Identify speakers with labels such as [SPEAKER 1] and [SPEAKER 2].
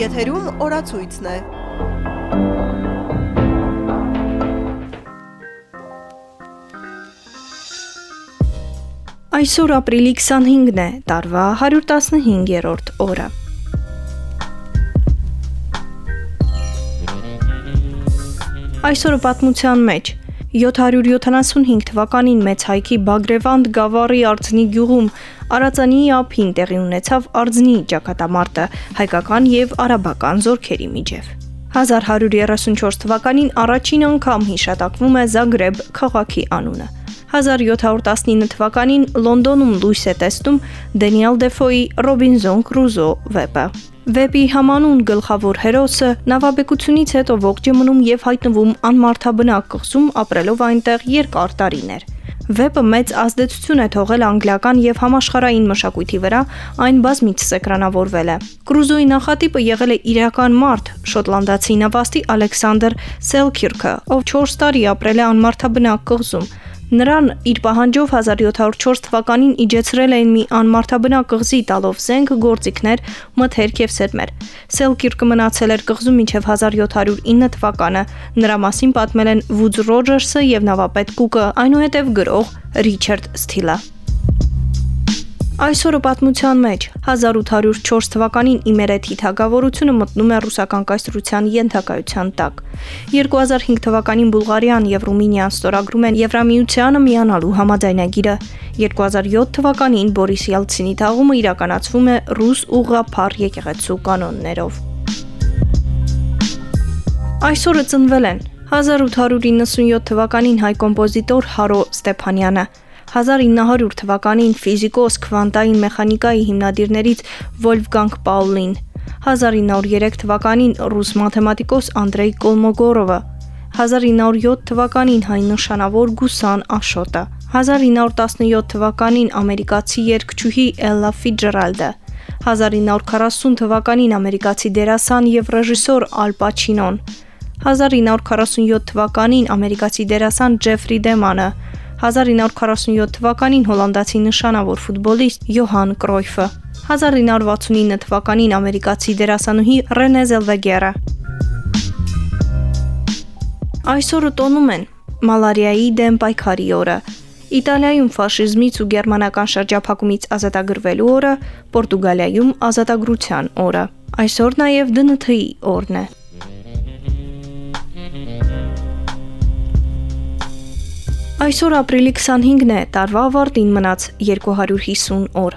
[SPEAKER 1] Եթերում օրացույցն է։
[SPEAKER 2] Այսօր ապրիլի 25-ն է, տարվա 115-րդ օրը։ Այսօրը պատմության մեջ 775 թվականին մեծ հայքի Բագրևանդ գավառի Արձնի գյուղում Արածանի ափին տեղի ունեցավ Արձնի ճակատամարտը հայկական եւ արաբական զորքերի միջև։ 1134 թվականին առաջին անգամ հիշատակվում է Զագրեբ քաղաքի անունը։ 1719 թվականին Լոնդոնում լույս է տեսնում Դենիել Դեֆոյի Ռոբինզոն Կրուզո վեպը։ Վեպի համանուն գլխավոր հերոսը նավաբեկությունից հետո ողջ մնում եւ հայտնվում անմարթաբնակ կղզում ապրելով այնտեղ երկար տարիներ։ Վեպը մեծ ազդեցություն է թողել անգլիական եւ համաշխարհային մշակույթի վրա, այն բազմիցս էկրանավորվել է։ Կրուզոյի նախատիպը եղել է իրական մարդ, շոտլանդացի նավաստի Ալեքսանդր Սելքիրքը, ով 4 տարի ապրել է անմարթաբնակ կղզում Նրան իր պահանջով 1704 թվականին իջեցրել էին մի անմարթաբնակ կղզի տալով զենք, գործիքներ, մթերք եւ սերմեր։ Սելկիրկը մնացել էր կղզում մինչև 1709 թվականը։ Նրա մասին պատմել են Վուդս Ռոջերսը եւ նավապետ Կուկը, այնուհետև գրող Ռիչարդ Սթիլը։ Այսօրը պատմության մեջ. 1804 թվականին Իմերեթի թագավորությունը մտնում է ռուսական կայսրության ենթակայության տակ։ 2005 թվականին Բուլղարիան եւ Ռումինիան ստորագրում են Եվրամիությանը միանալու համաձայնագիրը։ 2007 թվականին Բորիս Ելցինի թաղումը իրականացվում է ռուս ուղղափառ եկեղեցու կանոններով։ Այսօրը ծնվել են 1897 թվականին հայ կոմպոզիտոր Հարո Ստեփանյանը 1900 թվականին ֆիզիկոս քվանտային մեխանիկայի հիմնադիրներից Վոլֆգանգ Պաուլին, 1903 թվականին ռուս մաթեմատիկոս Անդրեյ Կոլմոգորովը, 1907 թվականին հայ նշանավոր Գուսան Աշոտը, 1917 թվականին ամերիկացի երգչուհի Էլլա Ֆիջերալդը, 1940 թվականին ամերիկացի դերասան եւ ռեժիսոր Ալ Պաչինոն, 1947 թվականին ամերիկացի դերասան Ջեֆրի Դեմանը, 1947 թվականին հոլանդացի նշանավոր ֆուտբոլիստ Յոհան Կրոյֆը, 1969 թվականին ամերիկացի դերասանուհի Ռենե Զելվեգերը։ Այսօրը տոնում են մալարիայի դեմ պայքարի օրը, Իտալիայում ֆաշիզմից ու գերմանական շրջափակումից ազատագրվելու օրը, Պորտուգալիայում ազատագրության օրը։ Այսօր նաև ԴՆԹ-ի օրն է։ Այսօր ապրիլի 25-ն է, տարվա ավարտին մնաց 250 օր։